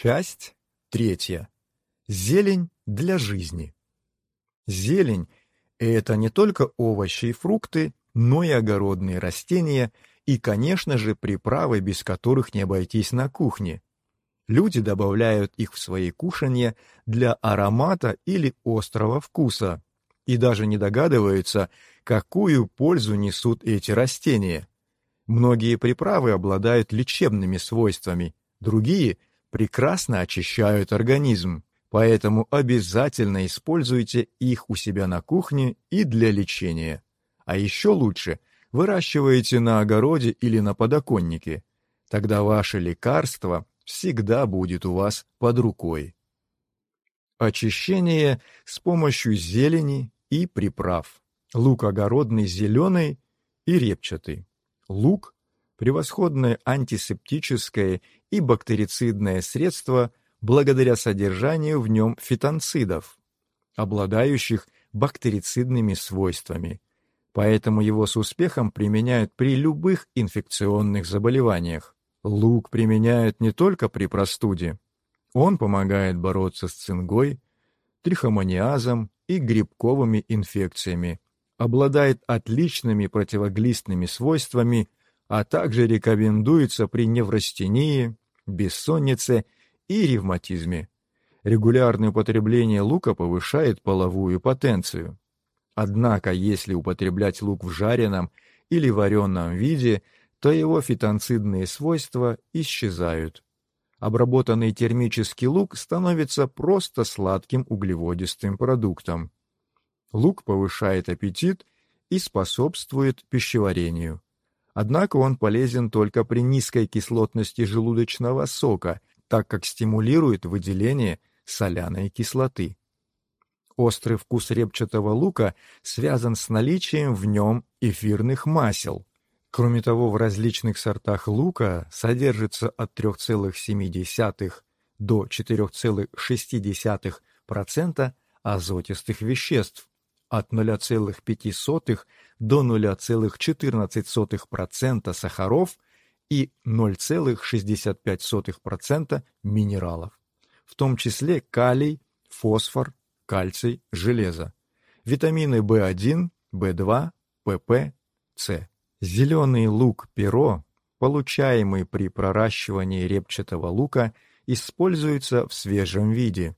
Часть третья. Зелень для жизни. Зелень – это не только овощи и фрукты, но и огородные растения и, конечно же, приправы, без которых не обойтись на кухне. Люди добавляют их в свои кушанья для аромата или острого вкуса и даже не догадываются, какую пользу несут эти растения. Многие приправы обладают лечебными свойствами, другие – прекрасно очищают организм, поэтому обязательно используйте их у себя на кухне и для лечения. А еще лучше выращивайте на огороде или на подоконнике. Тогда ваше лекарство всегда будет у вас под рукой. Очищение с помощью зелени и приправ. Лук огородный зеленый и репчатый. Лук – превосходное антисептическое и бактерицидное средство благодаря содержанию в нем фитонцидов, обладающих бактерицидными свойствами, поэтому его с успехом применяют при любых инфекционных заболеваниях. Лук применяют не только при простуде. Он помогает бороться с цингой, трихомониазом и грибковыми инфекциями, обладает отличными противоглистными свойствами а также рекомендуется при неврастении, бессоннице и ревматизме. Регулярное употребление лука повышает половую потенцию. Однако, если употреблять лук в жареном или вареном виде, то его фитонцидные свойства исчезают. Обработанный термический лук становится просто сладким углеводистым продуктом. Лук повышает аппетит и способствует пищеварению. Однако он полезен только при низкой кислотности желудочного сока, так как стимулирует выделение соляной кислоты. Острый вкус репчатого лука связан с наличием в нем эфирных масел. Кроме того, в различных сортах лука содержится от 3,7 до 4,6% азотистых веществ, от 0,5 до 0,14% сахаров и 0,65% минералов, в том числе калий, фосфор, кальций, железо, витамины В1, В2, ПП, С. Зеленый лук-перо, получаемый при проращивании репчатого лука, используется в свежем виде.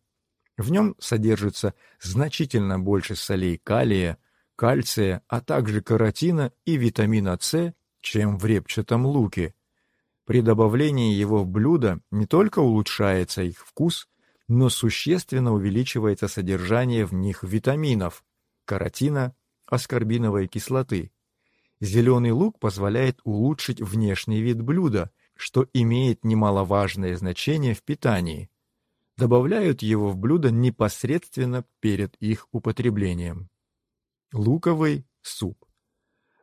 В нем содержится значительно больше солей калия, кальция, а также каротина и витамина С, чем в репчатом луке. При добавлении его в блюдо не только улучшается их вкус, но существенно увеличивается содержание в них витаминов – каротина, аскорбиновой кислоты. Зеленый лук позволяет улучшить внешний вид блюда, что имеет немаловажное значение в питании. Добавляют его в блюдо непосредственно перед их употреблением. Луковый суп.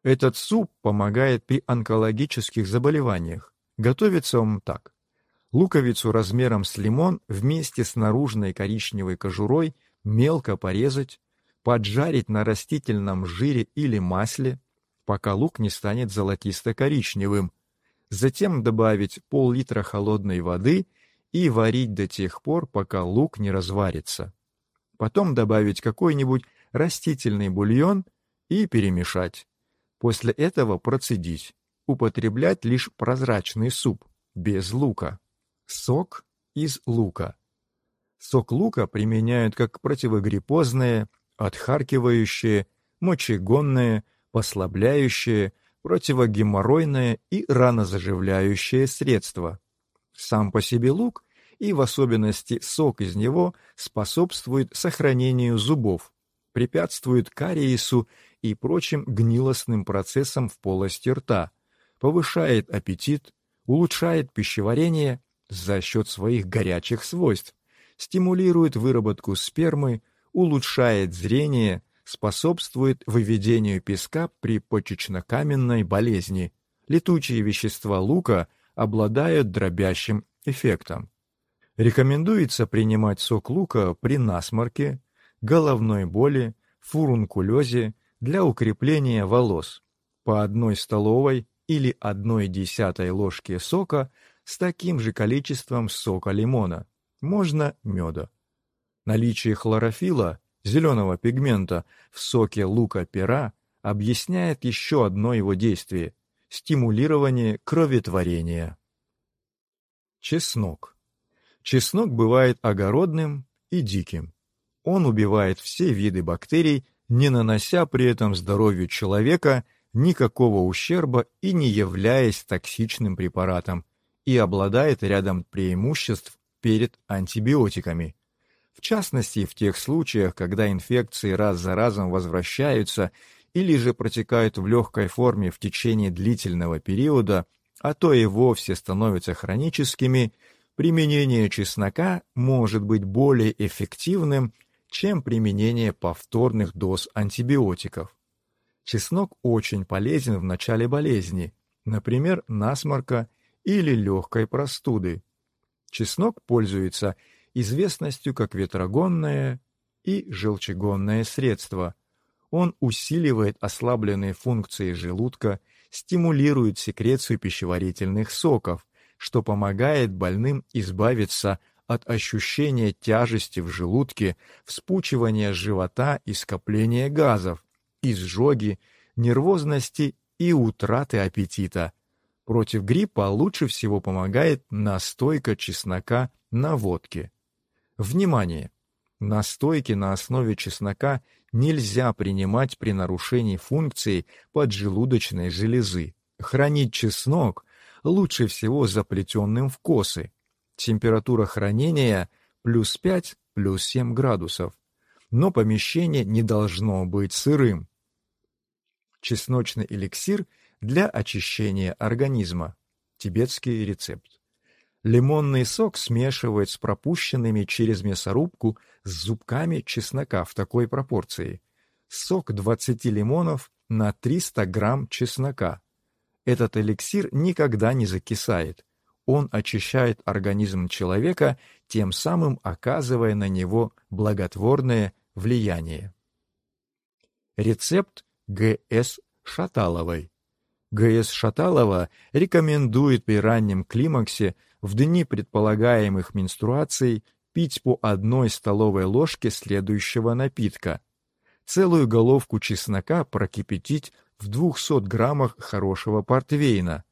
Этот суп помогает при онкологических заболеваниях. Готовится он так. Луковицу размером с лимон вместе с наружной коричневой кожурой мелко порезать, поджарить на растительном жире или масле, пока лук не станет золотисто-коричневым. Затем добавить пол-литра холодной воды и варить до тех пор, пока лук не разварится. Потом добавить какой-нибудь растительный бульон и перемешать. После этого процедить. Употреблять лишь прозрачный суп, без лука. Сок из лука. Сок лука применяют как противогриппозное, отхаркивающее, мочегонное, послабляющее, противогеморройное и ранозаживляющее средство. Сам по себе лук и в особенности сок из него способствует сохранению зубов, препятствует кариесу и прочим гнилостным процессам в полости рта, повышает аппетит, улучшает пищеварение за счет своих горячих свойств, стимулирует выработку спермы, улучшает зрение, способствует выведению песка при почечно-каменной болезни. Летучие вещества лука обладают дробящим эффектом. Рекомендуется принимать сок лука при насморке, головной боли, фурункулезе для укрепления волос. По одной столовой или одной десятой ложке сока с таким же количеством сока лимона, можно меда. Наличие хлорофила, зеленого пигмента, в соке лука-пера объясняет еще одно его действие – стимулирование кроветворения. Чеснок. Чеснок бывает огородным и диким. Он убивает все виды бактерий, не нанося при этом здоровью человека никакого ущерба и не являясь токсичным препаратом, и обладает рядом преимуществ перед антибиотиками. В частности, в тех случаях, когда инфекции раз за разом возвращаются или же протекают в легкой форме в течение длительного периода, а то и вовсе становятся хроническими, применение чеснока может быть более эффективным, чем применение повторных доз антибиотиков. Чеснок очень полезен в начале болезни, например, насморка или легкой простуды. Чеснок пользуется известностью как ветрогонное и желчегонное средство. Он усиливает ослабленные функции желудка, стимулирует секрецию пищеварительных соков, что помогает больным избавиться от ощущения тяжести в желудке, вспучивания живота и скопления газов, изжоги, нервозности и утраты аппетита. Против гриппа лучше всего помогает настойка чеснока на водке. Внимание! Настойки на основе чеснока нельзя принимать при нарушении функции поджелудочной железы. Хранить чеснок лучше всего заплетенным в косы. Температура хранения плюс 5, плюс 7 градусов. Но помещение не должно быть сырым. Чесночный эликсир для очищения организма. Тибетский рецепт. Лимонный сок смешивают с пропущенными через мясорубку с зубками чеснока в такой пропорции. Сок 20 лимонов на 300 грамм чеснока. Этот эликсир никогда не закисает. Он очищает организм человека, тем самым оказывая на него благотворное влияние. Рецепт Г.С. Шаталовой. Г.С. Шаталова рекомендует при раннем климаксе в дни предполагаемых менструаций пить по одной столовой ложке следующего напитка. Целую головку чеснока прокипятить в 200 граммах хорошего портвейна,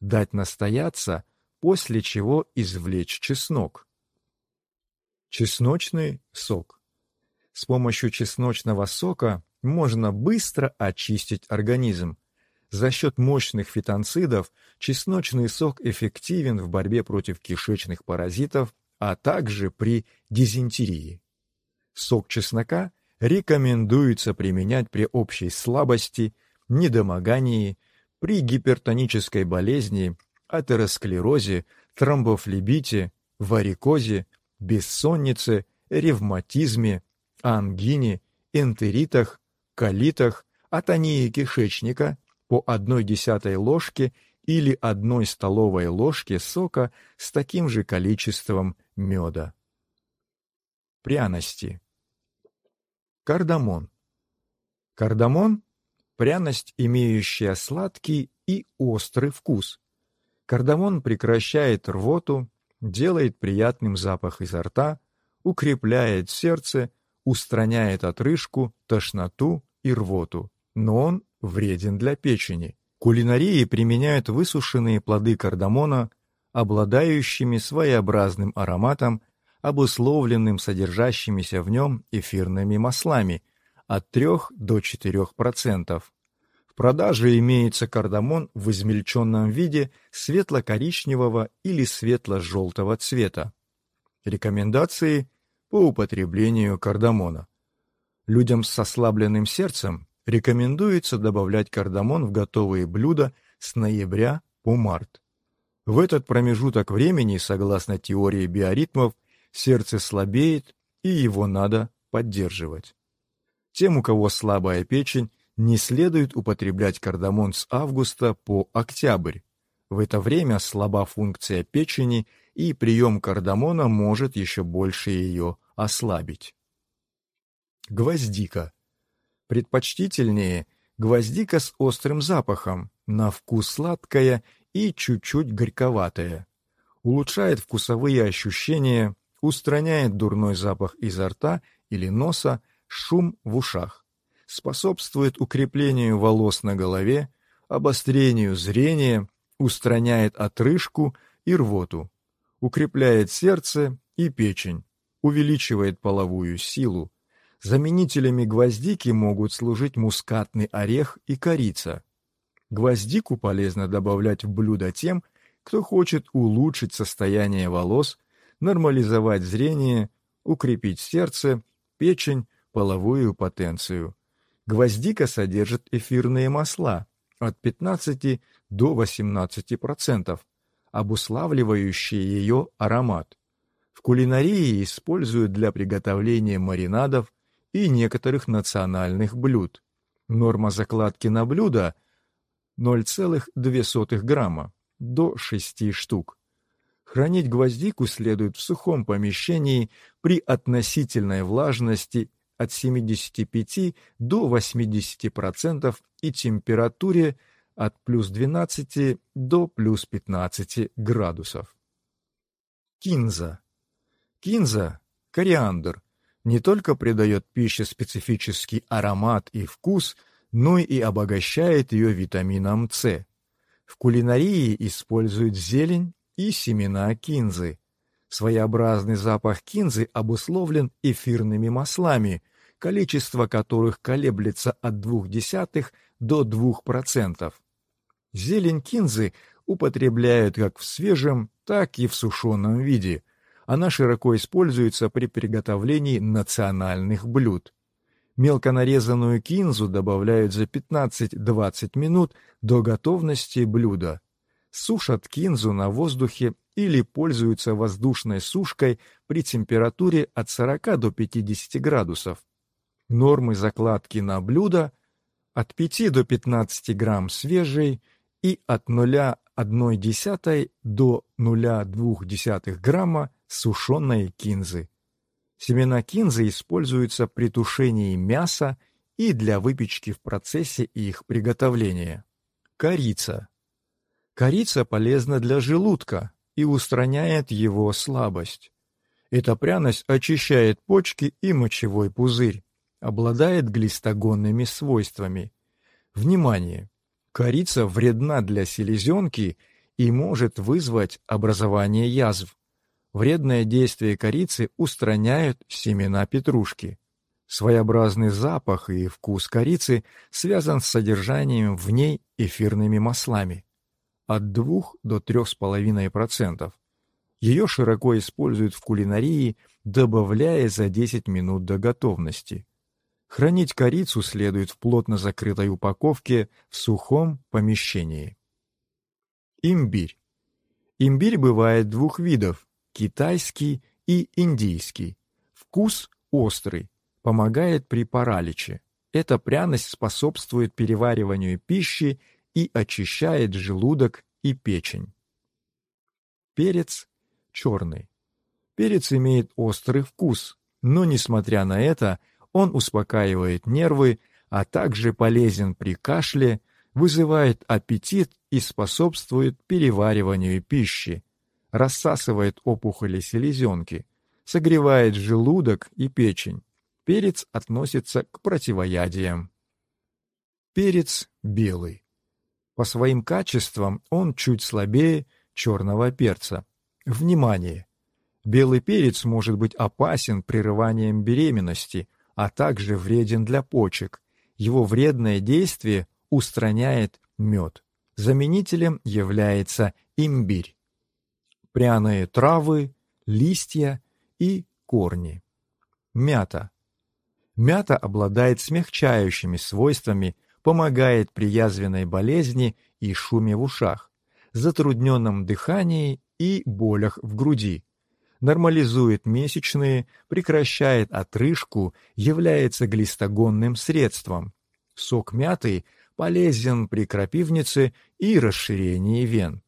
дать настояться, после чего извлечь чеснок. Чесночный сок. С помощью чесночного сока можно быстро очистить организм, за счет мощных фитонцидов чесночный сок эффективен в борьбе против кишечных паразитов, а также при дизентерии. Сок чеснока рекомендуется применять при общей слабости, недомогании, при гипертонической болезни, атеросклерозе, тромбофлебите, варикозе, бессоннице, ревматизме, ангине, энтеритах, колитах, атонии кишечника, по одной десятой ложке или одной столовой ложке сока с таким же количеством меда. Пряности. Кардамон. Кардамон – пряность, имеющая сладкий и острый вкус. Кардамон прекращает рвоту, делает приятным запах изо рта, укрепляет сердце, устраняет отрыжку, тошноту и рвоту. Но он вреден для печени. Кулинарии применяют высушенные плоды кардамона, обладающими своеобразным ароматом, обусловленным содержащимися в нем эфирными маслами от 3 до 4%. В продаже имеется кардамон в измельченном виде светло-коричневого или светло-желтого цвета. Рекомендации по употреблению кардамона. Людям с ослабленным сердцем рекомендуется добавлять кардамон в готовые блюда с ноября по март. В этот промежуток времени, согласно теории биоритмов, сердце слабеет, и его надо поддерживать. Тем, у кого слабая печень, не следует употреблять кардамон с августа по октябрь. В это время слаба функция печени, и прием кардамона может еще больше ее ослабить. Гвоздика. Предпочтительнее гвоздика с острым запахом, на вкус сладкая и чуть-чуть горьковатая. улучшает вкусовые ощущения, устраняет дурной запах изо рта или носа, шум в ушах, способствует укреплению волос на голове, обострению зрения, устраняет отрыжку и рвоту, укрепляет сердце и печень, увеличивает половую силу. Заменителями гвоздики могут служить мускатный орех и корица. Гвоздику полезно добавлять в блюдо тем, кто хочет улучшить состояние волос, нормализовать зрение, укрепить сердце, печень, половую потенцию. Гвоздика содержит эфирные масла от 15 до 18%, обуславливающие ее аромат. В кулинарии используют для приготовления маринадов и некоторых национальных блюд. Норма закладки на блюдо 0,2 грамма до 6 штук. Хранить гвоздику следует в сухом помещении при относительной влажности от 75 до 80% и температуре от плюс 12 до плюс 15 градусов. Кинза. Кинза, кориандр, не только придает пище специфический аромат и вкус, но и обогащает ее витамином С. В кулинарии используют зелень и семена кинзы. Своеобразный запах кинзы обусловлен эфирными маслами, количество которых колеблется от 0,2 до 2%. Зелень кинзы употребляют как в свежем, так и в сушеном виде. Она широко используется при приготовлении национальных блюд. Мелко нарезанную кинзу добавляют за 15-20 минут до готовности блюда. Сушат кинзу на воздухе или пользуются воздушной сушкой при температуре от 40 до 50 градусов. Нормы закладки на блюдо от 5 до 15 грамм свежей и от 0,1 до 0,2 грамма сушеной кинзы. Семена кинзы используются при тушении мяса и для выпечки в процессе их приготовления. Корица. Корица полезна для желудка и устраняет его слабость. Эта пряность очищает почки и мочевой пузырь, обладает глистогонными свойствами. Внимание! Корица вредна для селезенки и может вызвать образование язв. Вредное действие корицы устраняют семена петрушки. Своеобразный запах и вкус корицы связан с содержанием в ней эфирными маслами от 2 до 3,5%. Ее широко используют в кулинарии, добавляя за 10 минут до готовности. Хранить корицу следует в плотно закрытой упаковке в сухом помещении. Имбирь. Имбирь бывает двух видов – китайский и индийский. Вкус острый, помогает при параличе. Эта пряность способствует перевариванию пищи и очищает желудок и печень. Перец черный. Перец имеет острый вкус, но, несмотря на это, он успокаивает нервы, а также полезен при кашле, вызывает аппетит и способствует перевариванию пищи, рассасывает опухоли селезенки, согревает желудок и печень. Перец относится к противоядиям. Перец белый. По своим качествам он чуть слабее черного перца. Внимание! Белый перец может быть опасен прерыванием беременности – а также вреден для почек. Его вредное действие устраняет мед. Заменителем является имбирь. Пряные травы, листья и корни. Мята. Мята обладает смягчающими свойствами, помогает при язвенной болезни и шуме в ушах, затрудненном дыхании и болях в груди нормализует месячные, прекращает отрыжку, является глистогонным средством. Сок мяты полезен при крапивнице и расширении вен.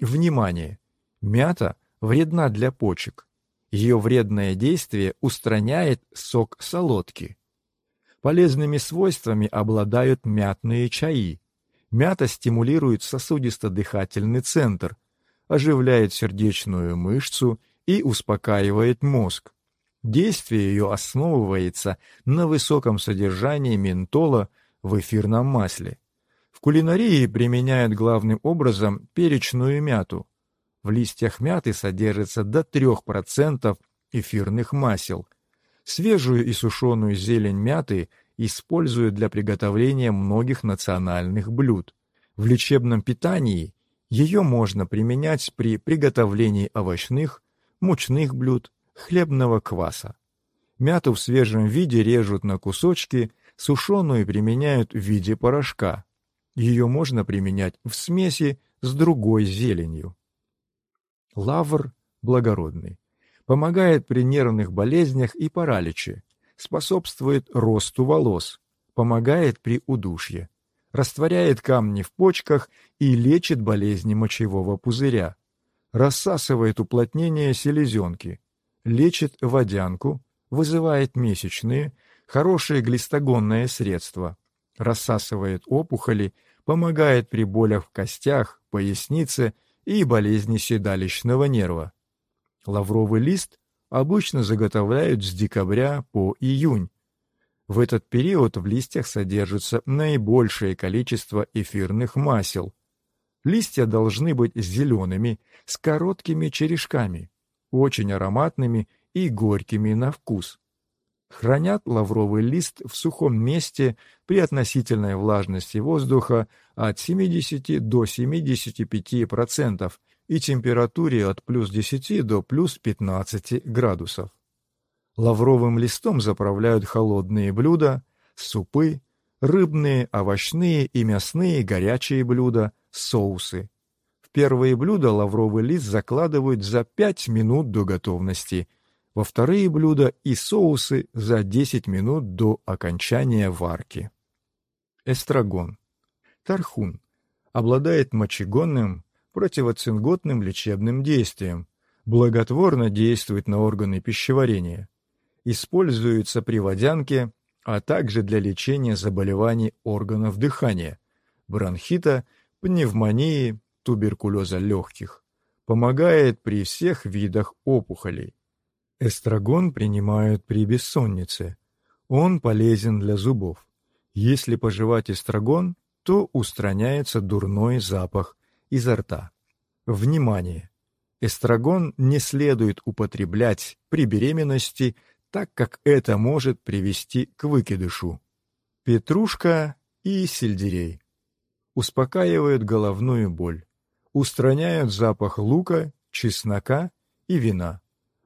Внимание! Мята вредна для почек. Ее вредное действие устраняет сок солодки. Полезными свойствами обладают мятные чаи. Мята стимулирует сосудисто-дыхательный центр, оживляет сердечную мышцу и успокаивает мозг. Действие ее основывается на высоком содержании ментола в эфирном масле. В кулинарии применяют главным образом перечную мяту. В листьях мяты содержится до 3% эфирных масел. Свежую и сушеную зелень мяты используют для приготовления многих национальных блюд. В лечебном питании ее можно применять при приготовлении овощных, мучных блюд, хлебного кваса. Мяту в свежем виде режут на кусочки, сушеную применяют в виде порошка. Ее можно применять в смеси с другой зеленью. Лавр благородный. Помогает при нервных болезнях и параличе. Способствует росту волос. Помогает при удушье. Растворяет камни в почках и лечит болезни мочевого пузыря. Рассасывает уплотнение селезенки лечит водянку, вызывает месячные, хорошее глистогонное средство, рассасывает опухоли, помогает при болях в костях, пояснице и болезни седалищного нерва. Лавровый лист обычно заготовляют с декабря по июнь. В этот период в листьях содержится наибольшее количество эфирных масел. Листья должны быть зелеными, с короткими черешками очень ароматными и горькими на вкус. Хранят лавровый лист в сухом месте при относительной влажности воздуха от 70 до 75% и температуре от плюс 10 до плюс 15 градусов. Лавровым листом заправляют холодные блюда, супы, рыбные, овощные и мясные горячие блюда, соусы первые блюда лавровый лист закладывают за 5 минут до готовности, во вторые блюда и соусы за 10 минут до окончания варки. Эстрагон. Тархун. Обладает мочегонным, противоцинготным лечебным действием, благотворно действует на органы пищеварения. Используется при водянке, а также для лечения заболеваний органов дыхания, бронхита, пневмонии, туберкулеза легких, помогает при всех видах опухолей. Эстрагон принимают при бессоннице. Он полезен для зубов. Если пожевать эстрагон, то устраняется дурной запах изо рта. Внимание! Эстрагон не следует употреблять при беременности, так как это может привести к выкидышу. Петрушка и сельдерей успокаивают головную боль устраняют запах лука, чеснока и вина,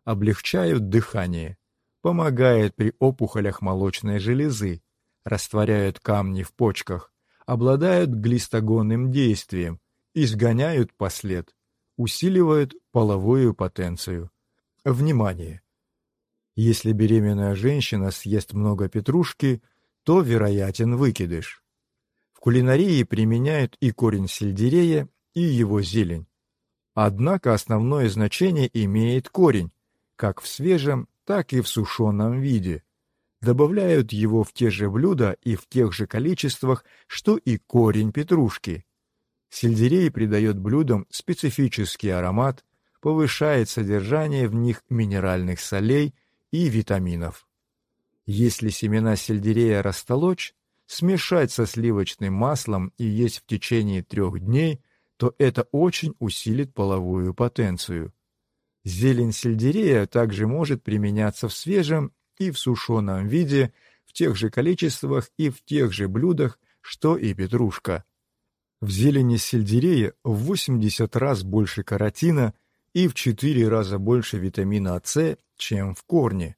облегчают дыхание, помогают при опухолях молочной железы, растворяют камни в почках, обладают глистогонным действием, изгоняют послед, усиливают половую потенцию. Внимание! Если беременная женщина съест много петрушки, то вероятен выкидыш. В кулинарии применяют и корень сельдерея, и его зелень. Однако основное значение имеет корень, как в свежем, так и в сушеном виде. Добавляют его в те же блюда и в тех же количествах, что и корень петрушки. Сельдерей придает блюдам специфический аромат, повышает содержание в них минеральных солей и витаминов. Если семена сельдерея растолочь, смешать со сливочным маслом и есть в течение трех дней, то это очень усилит половую потенцию. Зелень сельдерея также может применяться в свежем и в сушеном виде, в тех же количествах и в тех же блюдах, что и петрушка. В зелени сельдерея в 80 раз больше каротина и в 4 раза больше витамина С, чем в корне.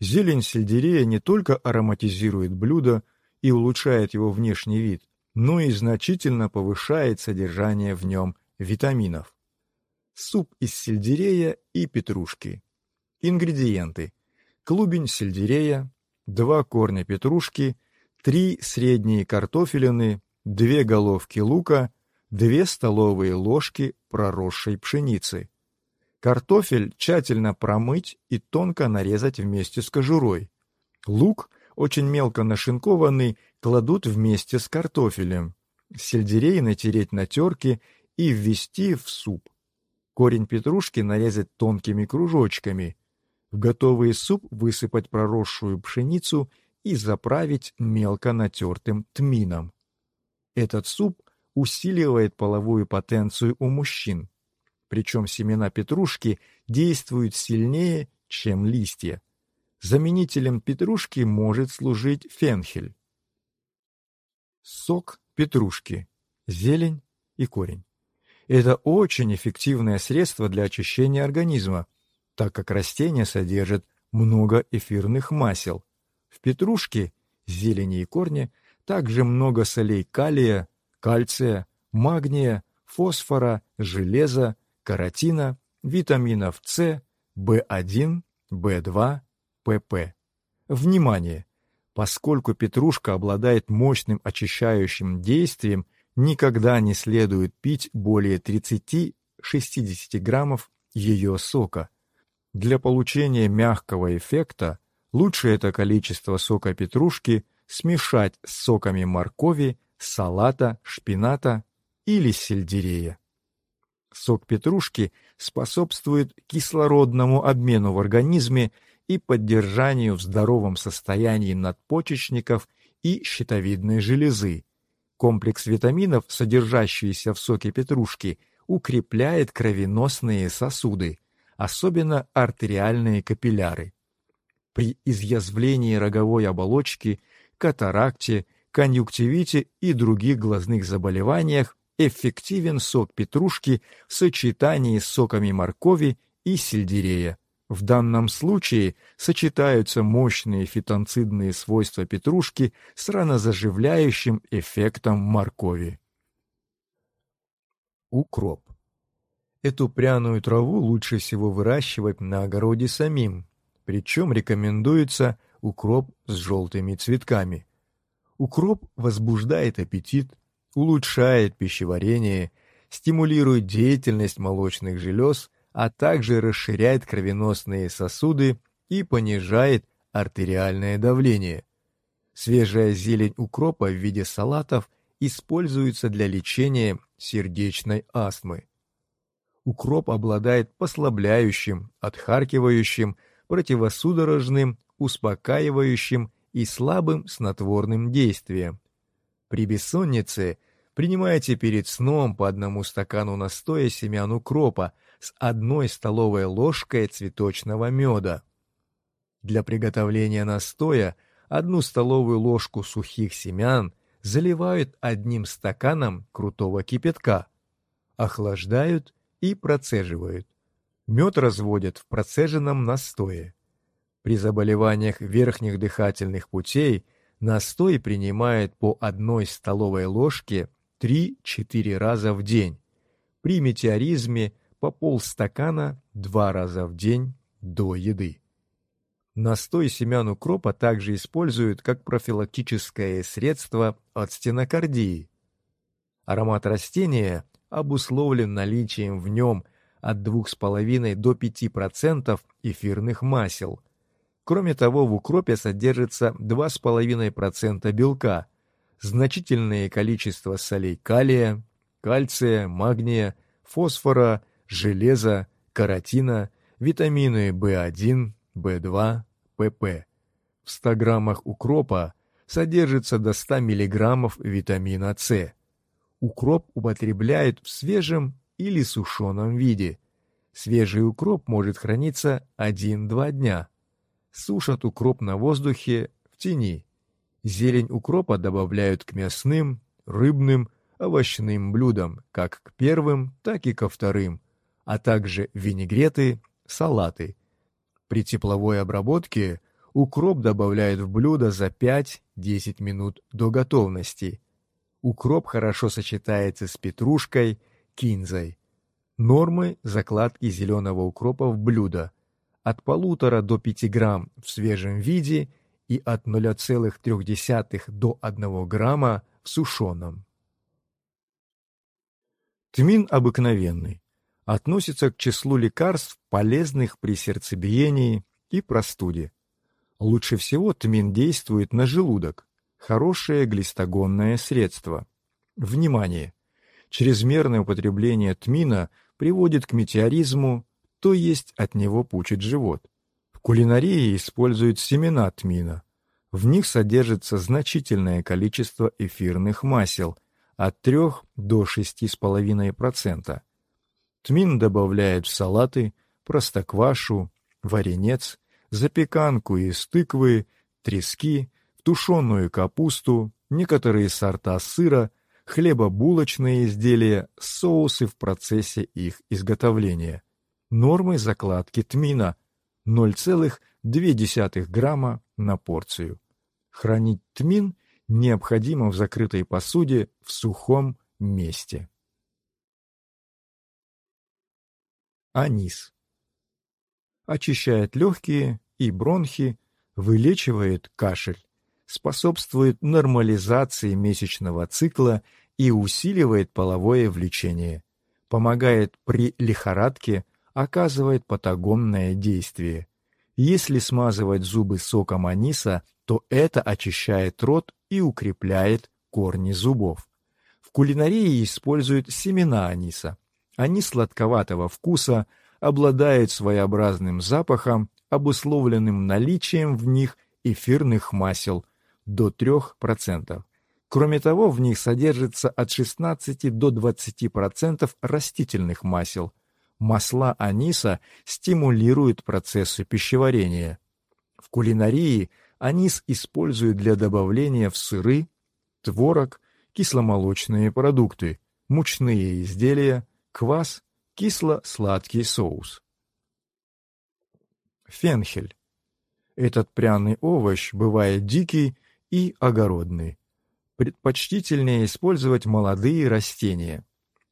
Зелень сельдерея не только ароматизирует блюдо и улучшает его внешний вид, но и значительно повышает содержание в нем витаминов. Суп из сельдерея и петрушки. Ингредиенты. Клубень сельдерея, 2 корня петрушки, 3 средние картофелины, 2 головки лука, 2 столовые ложки проросшей пшеницы. Картофель тщательно промыть и тонко нарезать вместе с кожурой. Лук очень мелко нашинкованный, кладут вместе с картофелем. Сельдерей натереть на терке и ввести в суп. Корень петрушки нарезать тонкими кружочками. В готовый суп высыпать проросшую пшеницу и заправить мелко натертым тмином. Этот суп усиливает половую потенцию у мужчин. Причем семена петрушки действуют сильнее, чем листья. Заменителем петрушки может служить фенхель. Сок петрушки, зелень и корень. Это очень эффективное средство для очищения организма, так как растение содержит много эфирных масел. В петрушке, зелени и корне также много солей калия, кальция, магния, фосфора, железа, каротина, витаминов С, В1, В2, ПП. Внимание! Поскольку петрушка обладает мощным очищающим действием никогда не следует пить более 30-60 граммов ее сока. Для получения мягкого эффекта лучше это количество сока петрушки смешать с соками моркови, салата, шпината или сельдерея. Сок петрушки способствует кислородному обмену в организме и поддержанию в здоровом состоянии надпочечников и щитовидной железы, Комплекс витаминов, содержащийся в соке петрушки, укрепляет кровеносные сосуды, особенно артериальные капилляры. При изъязвлении роговой оболочки, катаракте, конъюнктивите и других глазных заболеваниях эффективен сок петрушки в сочетании с соками моркови и сельдерея. В данном случае сочетаются мощные фитонцидные свойства петрушки с ранозаживляющим эффектом моркови. Укроп. Эту пряную траву лучше всего выращивать на огороде самим, причем рекомендуется укроп с желтыми цветками. Укроп возбуждает аппетит, улучшает пищеварение, стимулирует деятельность молочных желез а также расширяет кровеносные сосуды и понижает артериальное давление. Свежая зелень укропа в виде салатов используется для лечения сердечной астмы. Укроп обладает послабляющим, отхаркивающим, противосудорожным, успокаивающим и слабым снотворным действием. При бессоннице принимайте перед сном по одному стакану настоя семян укропа с одной столовой ложкой цветочного меда. Для приготовления настоя одну столовую ложку сухих семян заливают одним стаканом крутого кипятка, охлаждают и процеживают. Мед разводят в процеженном настое. При заболеваниях верхних дыхательных путей настой принимают по одной столовой ложке 3-4 раза в день. При метеоризме – по полстакана два раза в день до еды. Настой семян укропа также используют как профилактическое средство от стенокардии. Аромат растения обусловлен наличием в нем от 2,5 до 5% эфирных масел. Кроме того, в укропе содержится 2,5% белка, значительное количество солей калия, кальция, магния, фосфора, железа, каротина, витамины В1, В2, ПП. В 100 граммах укропа содержится до 100 миллиграммов витамина С. Укроп употребляют в свежем или сушеном виде. Свежий укроп может храниться 1-2 дня. Сушат укроп на воздухе в тени. Зелень укропа добавляют к мясным, рыбным, овощным блюдам, как к первым, так и ко вторым, а также винегреты, салаты. При тепловой обработке укроп добавляют в блюдо за 5-10 минут до готовности. Укроп хорошо сочетается с петрушкой, кинзой. Нормы закладки зеленого укропа в блюдо от полутора до 5 грамм в свежем виде и от 0,3 до 1 грамма в сушеном. Тмин обыкновенный относится к числу лекарств, полезных при сердцебиении и простуде. Лучше всего тмин действует на желудок. Хорошее глистогонное средство. Внимание! Чрезмерное употребление тмина приводит к метеоризму, то есть от него пучит живот. Кулинарии используют семена тмина. В них содержится значительное количество эфирных масел от 3 до 6,5%. Тмин добавляют в салаты, простоквашу, варенец, запеканку из тыквы, трески, тушеную капусту, некоторые сорта сыра, хлебобулочные изделия, соусы в процессе их изготовления. Нормы закладки тмина 0,2 грамма на порцию. Хранить тмин необходимо в закрытой посуде в сухом месте. Анис. Очищает легкие и бронхи, вылечивает кашель, способствует нормализации месячного цикла и усиливает половое влечение, помогает при лихорадке, оказывает патагонное действие. Если смазывать зубы соком аниса, то это очищает рот и укрепляет корни зубов. В кулинарии используют семена аниса. Они сладковатого вкуса, обладают своеобразным запахом, обусловленным наличием в них эфирных масел до 3%. Кроме того, в них содержится от 16 до 20% растительных масел. Масла аниса стимулируют процессы пищеварения. В кулинарии анис используют для добавления в сыры, творог, кисломолочные продукты, мучные изделия, квас, кисло-сладкий соус. Фенхель. Этот пряный овощ бывает дикий и огородный. Предпочтительнее использовать молодые растения.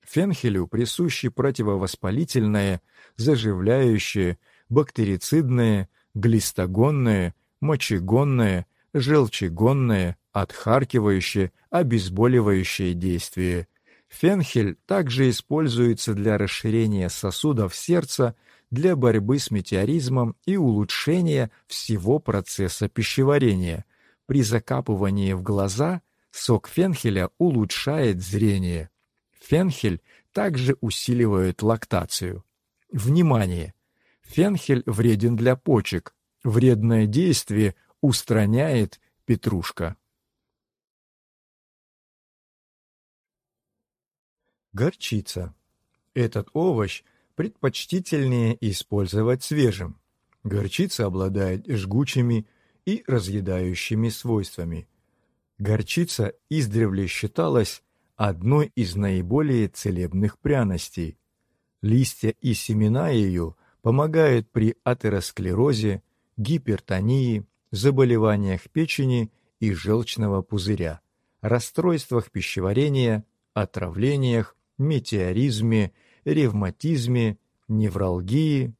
Фенхелю присущи противовоспалительное, заживляющее, бактерицидное, глистогонное, мочегонное, желчегонное, отхаркивающее, обезболивающее действие, Фенхель также используется для расширения сосудов сердца, для борьбы с метеоризмом и улучшения всего процесса пищеварения. При закапывании в глаза сок фенхеля улучшает зрение. Фенхель также усиливает лактацию. Внимание! Фенхель вреден для почек. Вредное действие устраняет петрушка. Горчица. Этот овощ предпочтительнее использовать свежим. Горчица обладает жгучими и разъедающими свойствами. Горчица издревле считалась одной из наиболее целебных пряностей. Листья и семена ее помогают при атеросклерозе, гипертонии, заболеваниях печени и желчного пузыря, расстройствах пищеварения, отравлениях, метеоризме, ревматизме, невралгии,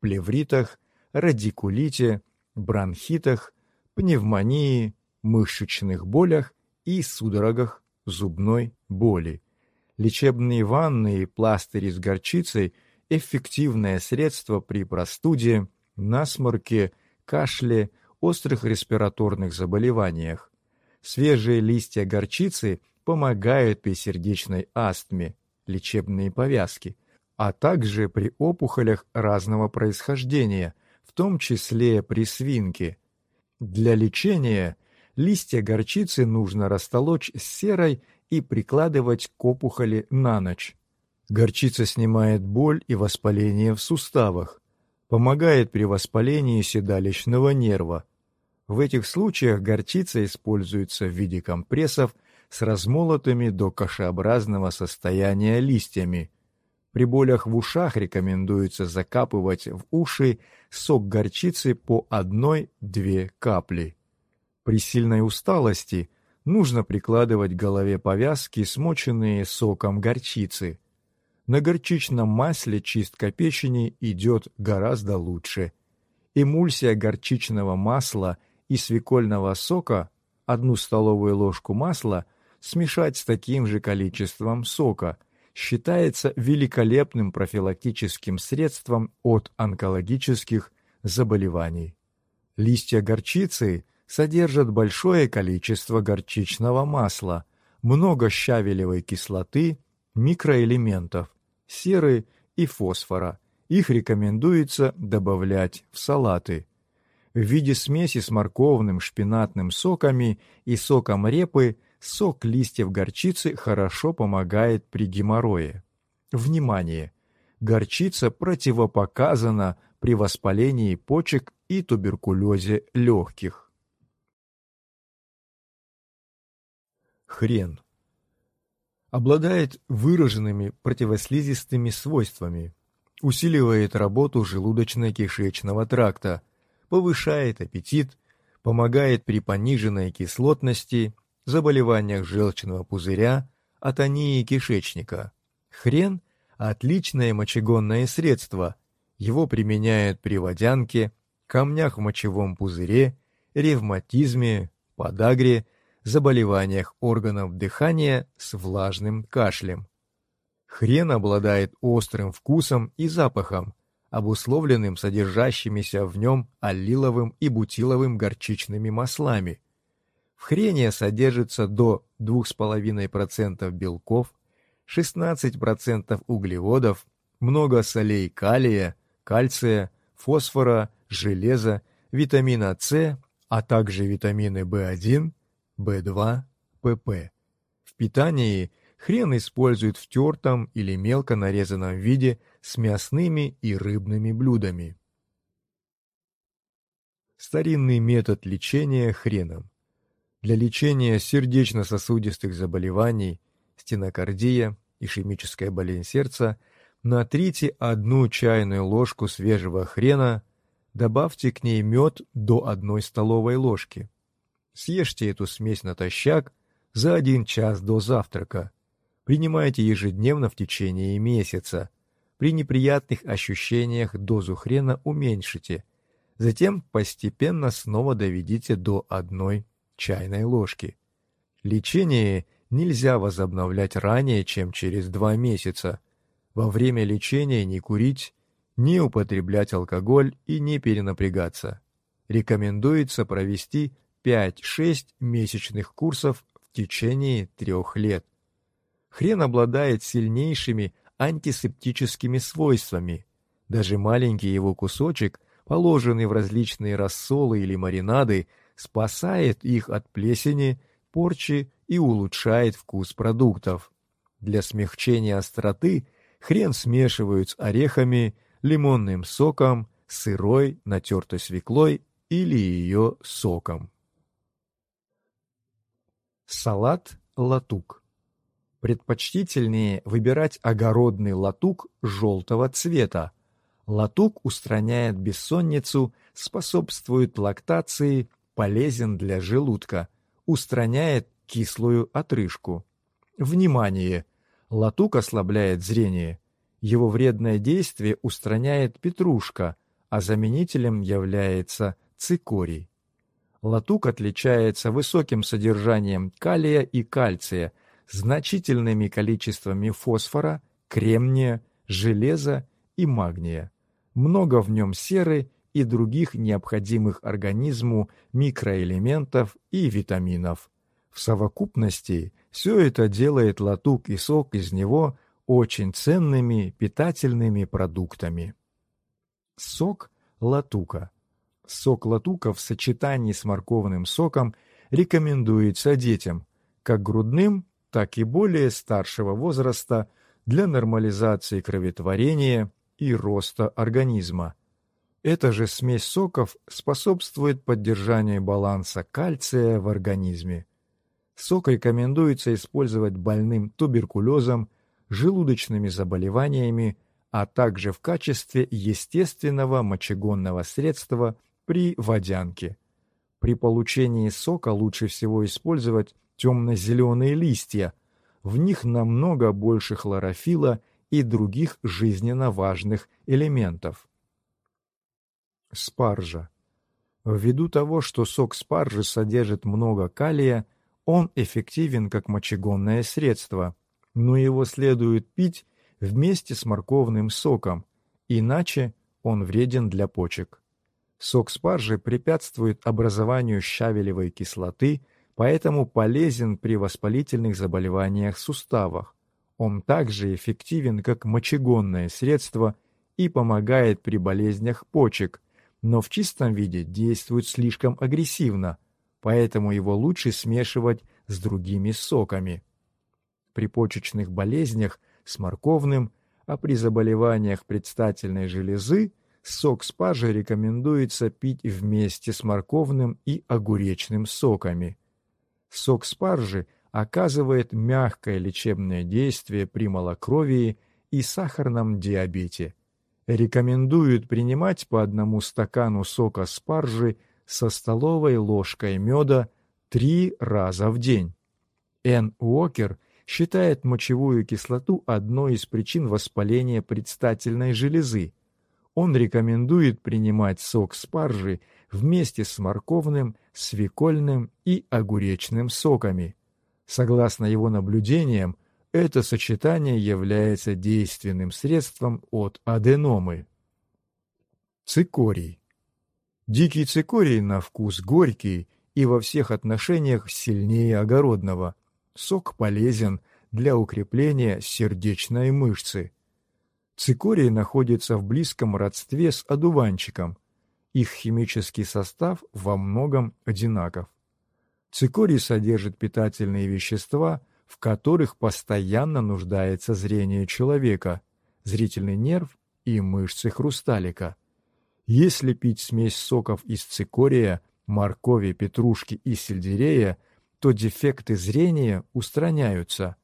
плевритах, радикулите, бронхитах, пневмонии, мышечных болях и судорогах зубной боли. Лечебные ванны и пластыри с горчицей – эффективное средство при простуде, насморке, кашле, острых респираторных заболеваниях. Свежие листья горчицы помогают при сердечной астме, лечебные повязки, а также при опухолях разного происхождения, в том числе при свинке. Для лечения листья горчицы нужно растолочь с серой и прикладывать к опухоли на ночь. Горчица снимает боль и воспаление в суставах, помогает при воспалении седалищного нерва. В этих случаях горчица используется в виде компрессов – с размолотыми до кашеобразного состояния листьями. При болях в ушах рекомендуется закапывать в уши сок горчицы по одной-две капли. При сильной усталости нужно прикладывать к голове повязки, смоченные соком горчицы. На горчичном масле чистка печени идет гораздо лучше. Эмульсия горчичного масла и свекольного сока, одну столовую ложку масла – смешать с таким же количеством сока, считается великолепным профилактическим средством от онкологических заболеваний. Листья горчицы содержат большое количество горчичного масла, много щавелевой кислоты, микроэлементов, серы и фосфора. Их рекомендуется добавлять в салаты. В виде смеси с морковным, шпинатным соками и соком репы сок листьев горчицы хорошо помогает при геморрое. Внимание! Горчица противопоказана при воспалении почек и туберкулезе легких. Хрен. Обладает выраженными противослизистыми свойствами, усиливает работу желудочно-кишечного тракта, повышает аппетит, помогает при пониженной кислотности, заболеваниях желчного пузыря, атонии кишечника. Хрен – отличное мочегонное средство. Его применяют при водянке, камнях в мочевом пузыре, ревматизме, подагре, заболеваниях органов дыхания с влажным кашлем. Хрен обладает острым вкусом и запахом, обусловленным содержащимися в нем аллиловым и бутиловым горчичными маслами. В хрене содержится до 2,5% белков, 16% углеводов, много солей калия, кальция, фосфора, железа, витамина С, а также витамины В1, В2, ПП. В питании хрен используют в тертом или мелко нарезанном виде с мясными и рыбными блюдами. Старинный метод лечения хреном. Для лечения сердечно-сосудистых заболеваний, стенокардия, ишемическая болезнь сердца, натрите одну чайную ложку свежего хрена, добавьте к ней мед до одной столовой ложки. Съешьте эту смесь натощак за один час до завтрака. Принимайте ежедневно в течение месяца. При неприятных ощущениях дозу хрена уменьшите. Затем постепенно снова доведите до одной чайной ложки. Лечение нельзя возобновлять ранее, чем через два месяца. Во время лечения не курить, не употреблять алкоголь и не перенапрягаться. Рекомендуется провести 5-6 месячных курсов в течение трех лет. Хрен обладает сильнейшими антисептическими свойствами. Даже маленький его кусочек, положенный в различные рассолы или маринады, спасает их от плесени, порчи и улучшает вкус продуктов. Для смягчения остроты хрен смешивают с орехами, лимонным соком, сырой, натертой свеклой или ее соком. Салат латук. Предпочтительнее выбирать огородный латук желтого цвета. Латук устраняет бессонницу, способствует лактации, полезен для желудка, устраняет кислую отрыжку. Внимание! Латук ослабляет зрение. Его вредное действие устраняет петрушка, а заменителем является цикорий. Латук отличается высоким содержанием калия и кальция, значительными количествами фосфора, кремния, железа и магния. Много в нем серы и других необходимых организму микроэлементов и витаминов. В совокупности все это делает латук и сок из него очень ценными питательными продуктами. Сок латука. Сок латука в сочетании с морковным соком рекомендуется детям, как грудным, так и более старшего возраста для нормализации кроветворения и роста организма. Эта же смесь соков способствует поддержанию баланса кальция в организме. Сок рекомендуется использовать больным туберкулезом, желудочными заболеваниями, а также в качестве естественного мочегонного средства при водянке. При получении сока лучше всего использовать темно-зеленые листья. В них намного больше хлорофила и других жизненно важных элементов. Спаржа. Ввиду того, что сок спаржи содержит много калия, он эффективен как мочегонное средство, но его следует пить вместе с морковным соком, иначе он вреден для почек. Сок спаржи препятствует образованию щавелевой кислоты, поэтому полезен при воспалительных заболеваниях суставах. Он также эффективен как мочегонное средство и помогает при болезнях почек, но в чистом виде действует слишком агрессивно, поэтому его лучше смешивать с другими соками. При почечных болезнях с морковным, а при заболеваниях предстательной железы сок спаржи рекомендуется пить вместе с морковным и огуречным соками. Сок спаржи оказывает мягкое лечебное действие при малокровии и сахарном диабете. Рекомендуют принимать по одному стакану сока спаржи со столовой ложкой меда три раза в день. Н. Уокер считает мочевую кислоту одной из причин воспаления предстательной железы. Он рекомендует принимать сок спаржи вместе с морковным, свекольным и огуречным соками. Согласно его наблюдениям, это сочетание является действенным средством от аденомы. Цикорий. Дикий цикорий на вкус горький и во всех отношениях сильнее огородного. Сок полезен для укрепления сердечной мышцы. Цикорий находится в близком родстве с одуванчиком. Их химический состав во многом одинаков. Цикорий содержит питательные вещества, в которых постоянно нуждается зрение человека, зрительный нерв и мышцы хрусталика. Если пить смесь соков из цикория, моркови, петрушки и сельдерея, то дефекты зрения устраняются.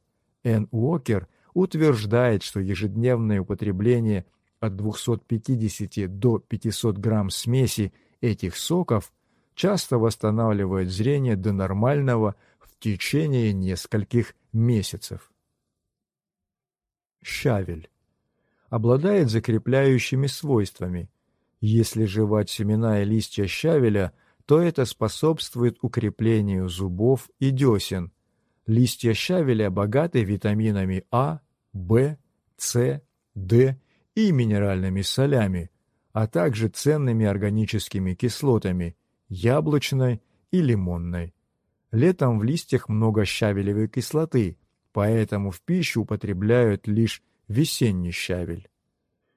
Н. Уокер утверждает, что ежедневное употребление от 250 до 500 грамм смеси этих соков часто восстанавливает зрение до нормального в течение нескольких месяцев. Щавель. Обладает закрепляющими свойствами. Если жевать семена и листья щавеля, то это способствует укреплению зубов и десен. Листья щавеля богаты витаминами А, В, С, D и минеральными солями, а также ценными органическими кислотами – яблочной и лимонной. Летом в листьях много щавелевой кислоты, поэтому в пищу употребляют лишь весенний щавель.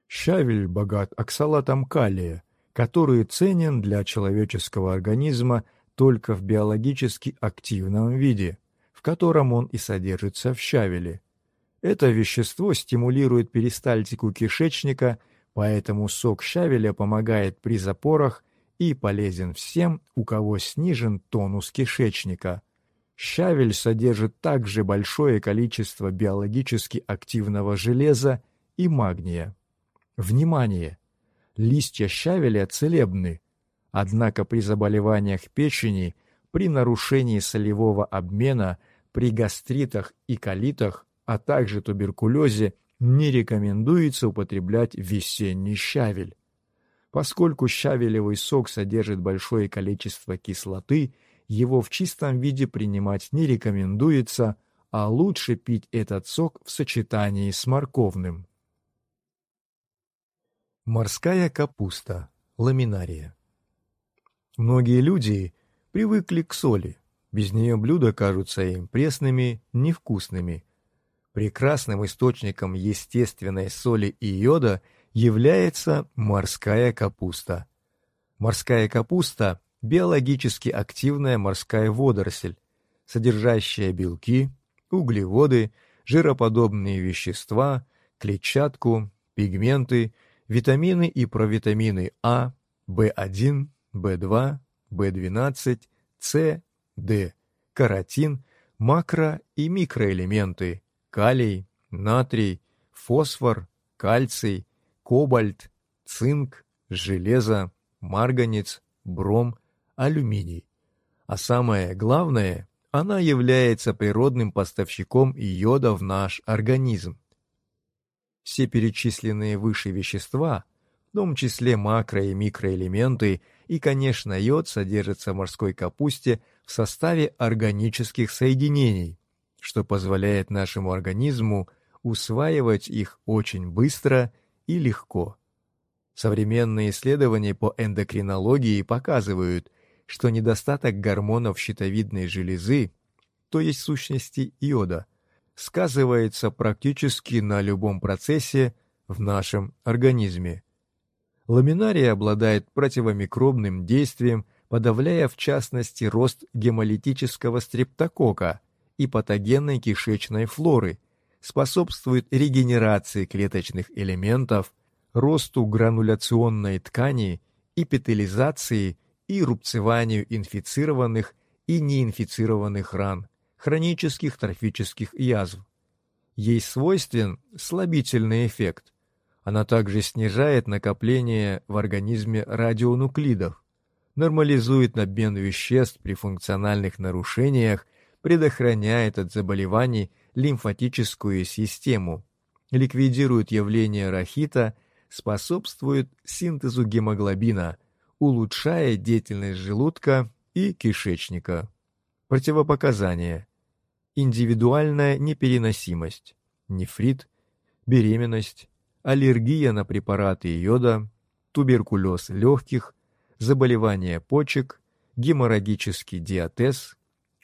Щавель богат оксалатом калия, который ценен для человеческого организма только в биологически активном виде, в котором он и содержится в щавеле. Это вещество стимулирует перистальтику кишечника, поэтому сок щавеля помогает при запорах и полезен всем, у кого снижен тонус кишечника. Щавель содержит также большое количество биологически активного железа и магния. Внимание! Листья щавеля целебны, однако при заболеваниях печени, при нарушении солевого обмена, при гастритах и колитах, а также туберкулезе не рекомендуется употреблять весенний щавель. Поскольку щавелевый сок содержит большое количество кислоты, его в чистом виде принимать не рекомендуется, а лучше пить этот сок в сочетании с морковным. Морская капуста, ламинария. Многие люди привыкли к соли. Без нее блюда кажутся им пресными, невкусными. Прекрасным источником естественной соли и йода – является морская капуста. Морская капуста – биологически активная морская водоросль, содержащая белки, углеводы, жироподобные вещества, клетчатку, пигменты, витамины и провитамины А, В1, В2, В12, С, Д, каротин, макро- и микроэлементы, калий, натрий, фосфор, кальций, кобальт, цинк, железо, марганец, бром, алюминий. А самое главное, она является природным поставщиком йода в наш организм. Все перечисленные выше вещества, в том числе макро- и микроэлементы, и, конечно, йод содержится в морской капусте в составе органических соединений, что позволяет нашему организму усваивать их очень быстро и легко. Современные исследования по эндокринологии показывают, что недостаток гормонов щитовидной железы, то есть сущности йода, сказывается практически на любом процессе в нашем организме. Ламинария обладает противомикробным действием, подавляя в частности рост гемолитического стрептокока и патогенной кишечной флоры, способствует регенерации клеточных элементов, росту грануляционной ткани, эпителизации и рубцеванию инфицированных и неинфицированных ран, хронических трофических язв. Ей свойствен слабительный эффект. Она также снижает накопление в организме радионуклидов, нормализует обмен веществ при функциональных нарушениях, предохраняет от заболеваний лимфатическую систему, ликвидирует явление рахита, способствует синтезу гемоглобина, улучшая деятельность желудка и кишечника. Противопоказания. Индивидуальная непереносимость, нефрит, беременность, аллергия на препараты йода, туберкулез легких, заболевания почек, геморрагический диатез,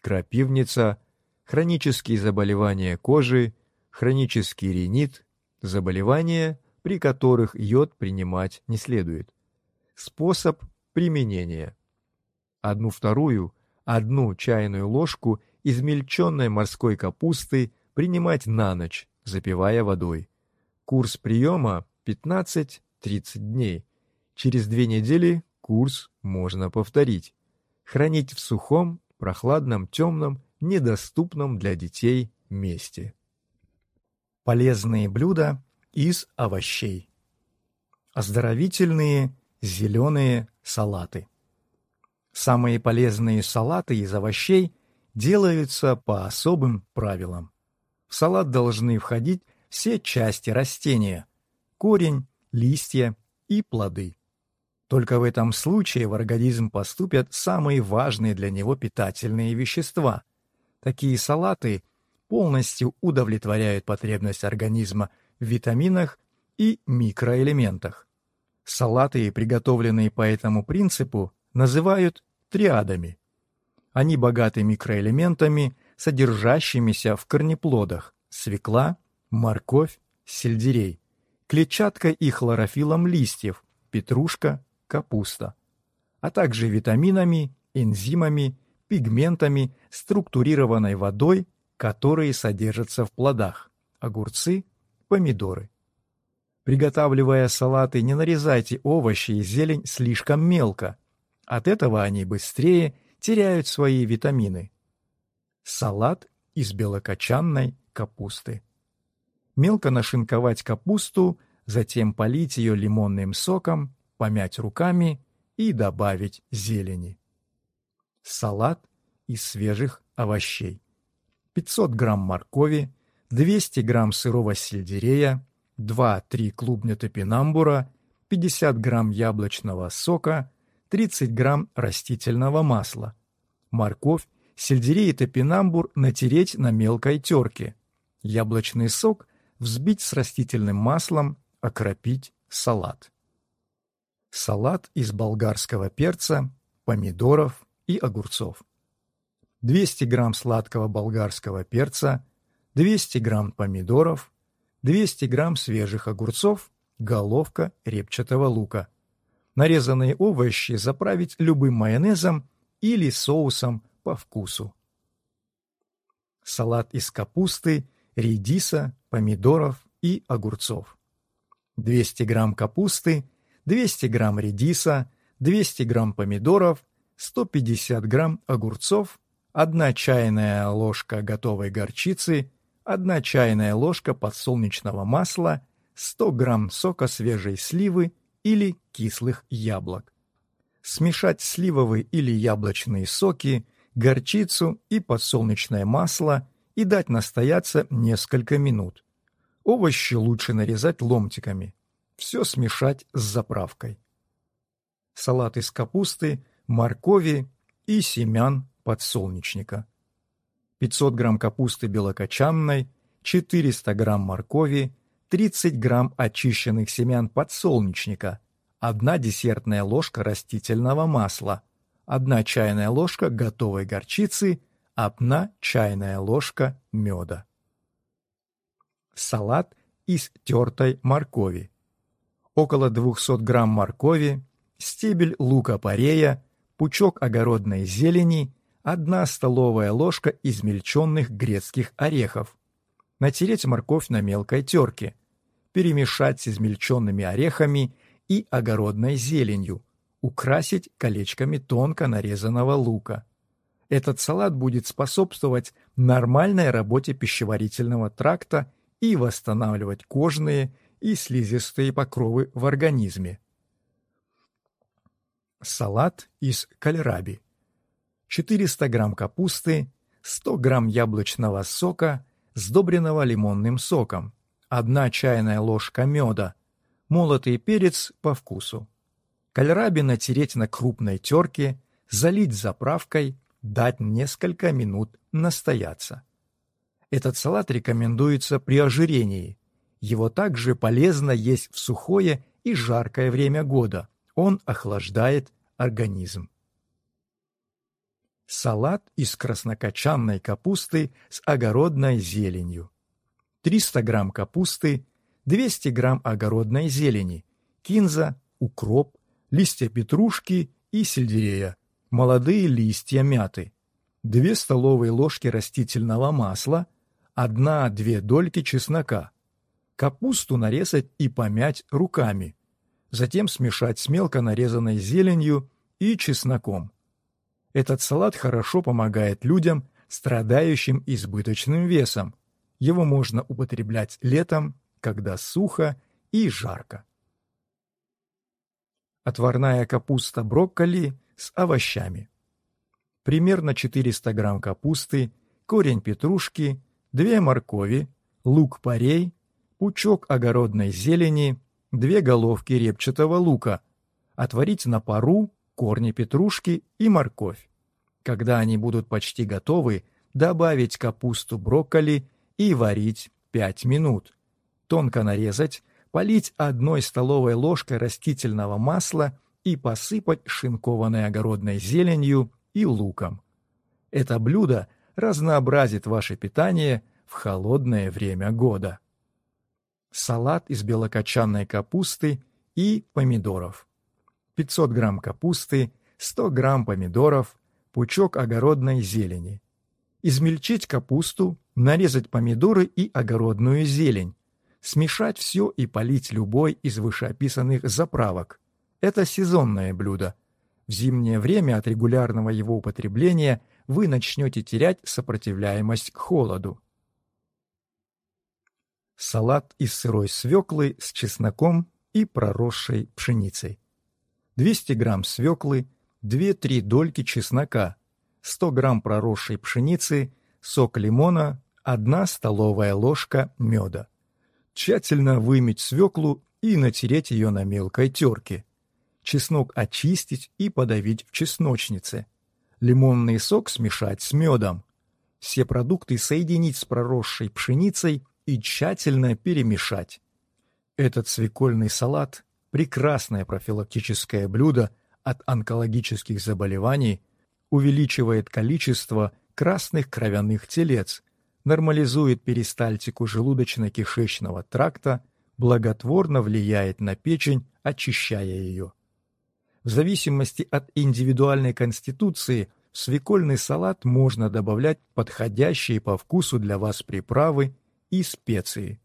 крапивница, хронические заболевания кожи, хронический ринит, заболевания, при которых йод принимать не следует. Способ применения. Одну вторую, одну чайную ложку измельченной морской капусты принимать на ночь, запивая водой. Курс приема 15-30 дней. Через две недели курс можно повторить. Хранить в сухом, прохладном, темном, недоступном для детей месте. Полезные блюда из овощей. Оздоровительные зеленые салаты. Самые полезные салаты из овощей делаются по особым правилам. В салат должны входить все части растения – корень, листья и плоды. Только в этом случае в организм поступят самые важные для него питательные вещества. Такие салаты полностью удовлетворяют потребность организма в витаминах и микроэлементах. Салаты, приготовленные по этому принципу, называют триадами. Они богаты микроэлементами, содержащимися в корнеплодах – свекла, морковь, сельдерей, клетчаткой и хлорофиллом листьев, петрушка, капуста, а также витаминами, энзимами, пигментами, структурированной водой, которые содержатся в плодах, огурцы, помидоры. Приготавливая салаты, не нарезайте овощи и зелень слишком мелко. От этого они быстрее теряют свои витамины. Салат из белокочанной капусты мелко нашинковать капусту, затем полить ее лимонным соком, помять руками и добавить зелени. Салат из свежих овощей. 500 грамм моркови, 200 грамм сырого сельдерея, 2-3 клубня топинамбура, 50 грамм яблочного сока, 30 грамм растительного масла. Морковь, сельдерей и топинамбур натереть на мелкой терке. Яблочный сок взбить с растительным маслом, окропить салат. Салат из болгарского перца, помидоров и огурцов. 200 грамм сладкого болгарского перца, 200 грамм помидоров, 200 грамм свежих огурцов, головка репчатого лука. Нарезанные овощи заправить любым майонезом или соусом по вкусу. Салат из капусты, редиса, помидоров и огурцов. 200 грамм капусты, 200 грамм редиса, 200 грамм помидоров, 150 грамм огурцов, 1 чайная ложка готовой горчицы, 1 чайная ложка подсолнечного масла, 100 грамм сока свежей сливы или кислых яблок. Смешать сливовые или яблочные соки, горчицу и подсолнечное масло и дать настояться несколько минут. Овощи лучше нарезать ломтиками. Все смешать с заправкой. Салат из капусты, моркови и семян подсолнечника. 500 грамм капусты белокочанной, 400 грамм моркови, 30 грамм очищенных семян подсолнечника, 1 десертная ложка растительного масла, 1 чайная ложка готовой горчицы, 1 чайная ложка меда. Салат из тертой моркови. Около 200 грамм моркови, стебель лука-порея, пучок огородной зелени, одна столовая ложка измельченных грецких орехов. Натереть морковь на мелкой терке. Перемешать с измельченными орехами и огородной зеленью. Украсить колечками тонко нарезанного лука. Этот салат будет способствовать нормальной работе пищеварительного тракта и восстанавливать кожные и слизистые покровы в организме. Салат из кальраби. 400 грамм капусты, 100 грамм яблочного сока, сдобренного лимонным соком, 1 чайная ложка меда, молотый перец по вкусу. Кальраби натереть на крупной терке, залить заправкой, дать несколько минут настояться. Этот салат рекомендуется при ожирении. Его также полезно есть в сухое и жаркое время года. Он охлаждает организм. Салат из краснокочанной капусты с огородной зеленью. 300 грамм капусты, 200 грамм огородной зелени, кинза, укроп, листья петрушки и сельдерея, молодые листья мяты, 2 столовые ложки растительного масла, 1-2 дольки чеснока. Капусту нарезать и помять руками, затем смешать с мелко нарезанной зеленью и чесноком. Этот салат хорошо помогает людям, страдающим избыточным весом. Его можно употреблять летом, когда сухо и жарко. Отварная капуста брокколи с овощами. Примерно 400 грамм капусты, корень петрушки, 2 моркови, лук-порей, пучок огородной зелени, две головки репчатого лука, отварить на пару корни петрушки и морковь. Когда они будут почти готовы, добавить капусту брокколи и варить 5 минут. Тонко нарезать, полить одной столовой ложкой растительного масла и посыпать шинкованной огородной зеленью и луком. Это блюдо разнообразит ваше питание в холодное время года салат из белокочанной капусты и помидоров. 500 грамм капусты, 100 грамм помидоров, пучок огородной зелени. Измельчить капусту, нарезать помидоры и огородную зелень. Смешать все и полить любой из вышеописанных заправок. Это сезонное блюдо. В зимнее время от регулярного его употребления вы начнете терять сопротивляемость к холоду салат из сырой свеклы с чесноком и проросшей пшеницей. 200 грамм свеклы, 2-3 дольки чеснока, 100 грамм проросшей пшеницы, сок лимона, 1 столовая ложка меда. Тщательно вымыть свеклу и натереть ее на мелкой терке. Чеснок очистить и подавить в чесночнице. Лимонный сок смешать с медом. Все продукты соединить с проросшей пшеницей и тщательно перемешать. Этот свекольный салат – прекрасное профилактическое блюдо от онкологических заболеваний, увеличивает количество красных кровяных телец, нормализует перистальтику желудочно-кишечного тракта, благотворно влияет на печень, очищая ее. В зависимости от индивидуальной конституции свекольный салат можно добавлять подходящие по вкусу для вас приправы и специи.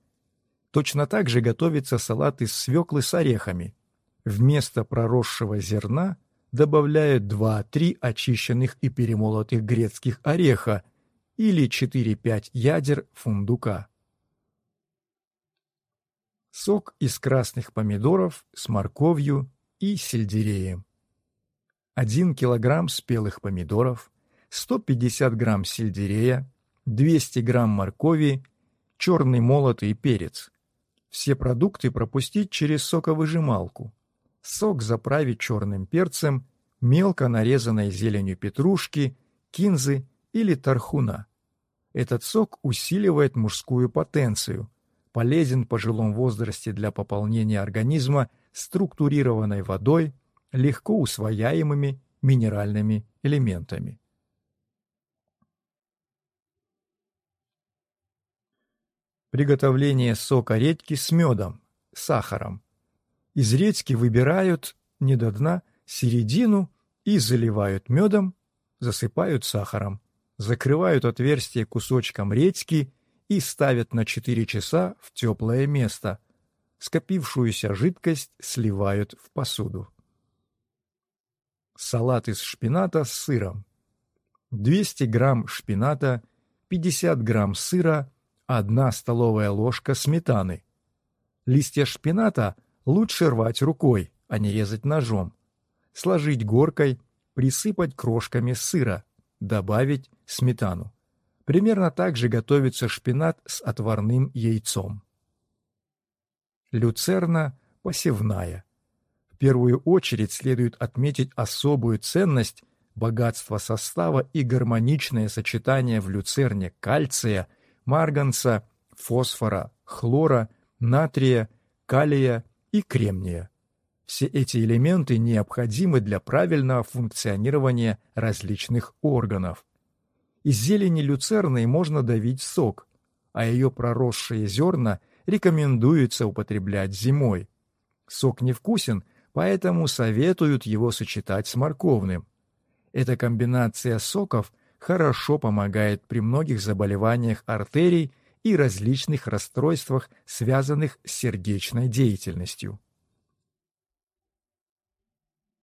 Точно так же готовится салат из свеклы с орехами. Вместо проросшего зерна добавляют 2-3 очищенных и перемолотых грецких ореха или 4-5 ядер фундука. Сок из красных помидоров с морковью и сельдереем. 1 кг спелых помидоров, 150 г сельдерея, 200 г моркови черный молотый перец. Все продукты пропустить через соковыжималку. Сок заправить черным перцем, мелко нарезанной зеленью петрушки, кинзы или тархуна. Этот сок усиливает мужскую потенцию, полезен в пожилом возрасте для пополнения организма структурированной водой, легко усвояемыми минеральными элементами. Приготовление сока редьки с медом, сахаром. Из редьки выбирают не до дна середину и заливают медом, засыпают сахаром, закрывают отверстие кусочком редьки и ставят на 4 часа в теплое место. Скопившуюся жидкость сливают в посуду. Салат из шпината с сыром. 200 грамм шпината, 50 грамм сыра, 1 столовая ложка сметаны. Листья шпината лучше рвать рукой, а не резать ножом. Сложить горкой, присыпать крошками сыра, добавить сметану. Примерно так же готовится шпинат с отварным яйцом. Люцерна посевная. В первую очередь следует отметить особую ценность богатство состава и гармоничное сочетание в люцерне кальция, марганца, фосфора, хлора, натрия, калия и кремния. Все эти элементы необходимы для правильного функционирования различных органов. Из зелени люцерны можно давить сок, а ее проросшие зерна рекомендуется употреблять зимой. Сок невкусен, поэтому советуют его сочетать с морковным. Эта комбинация соков хорошо помогает при многих заболеваниях артерий и различных расстройствах, связанных с сердечной деятельностью.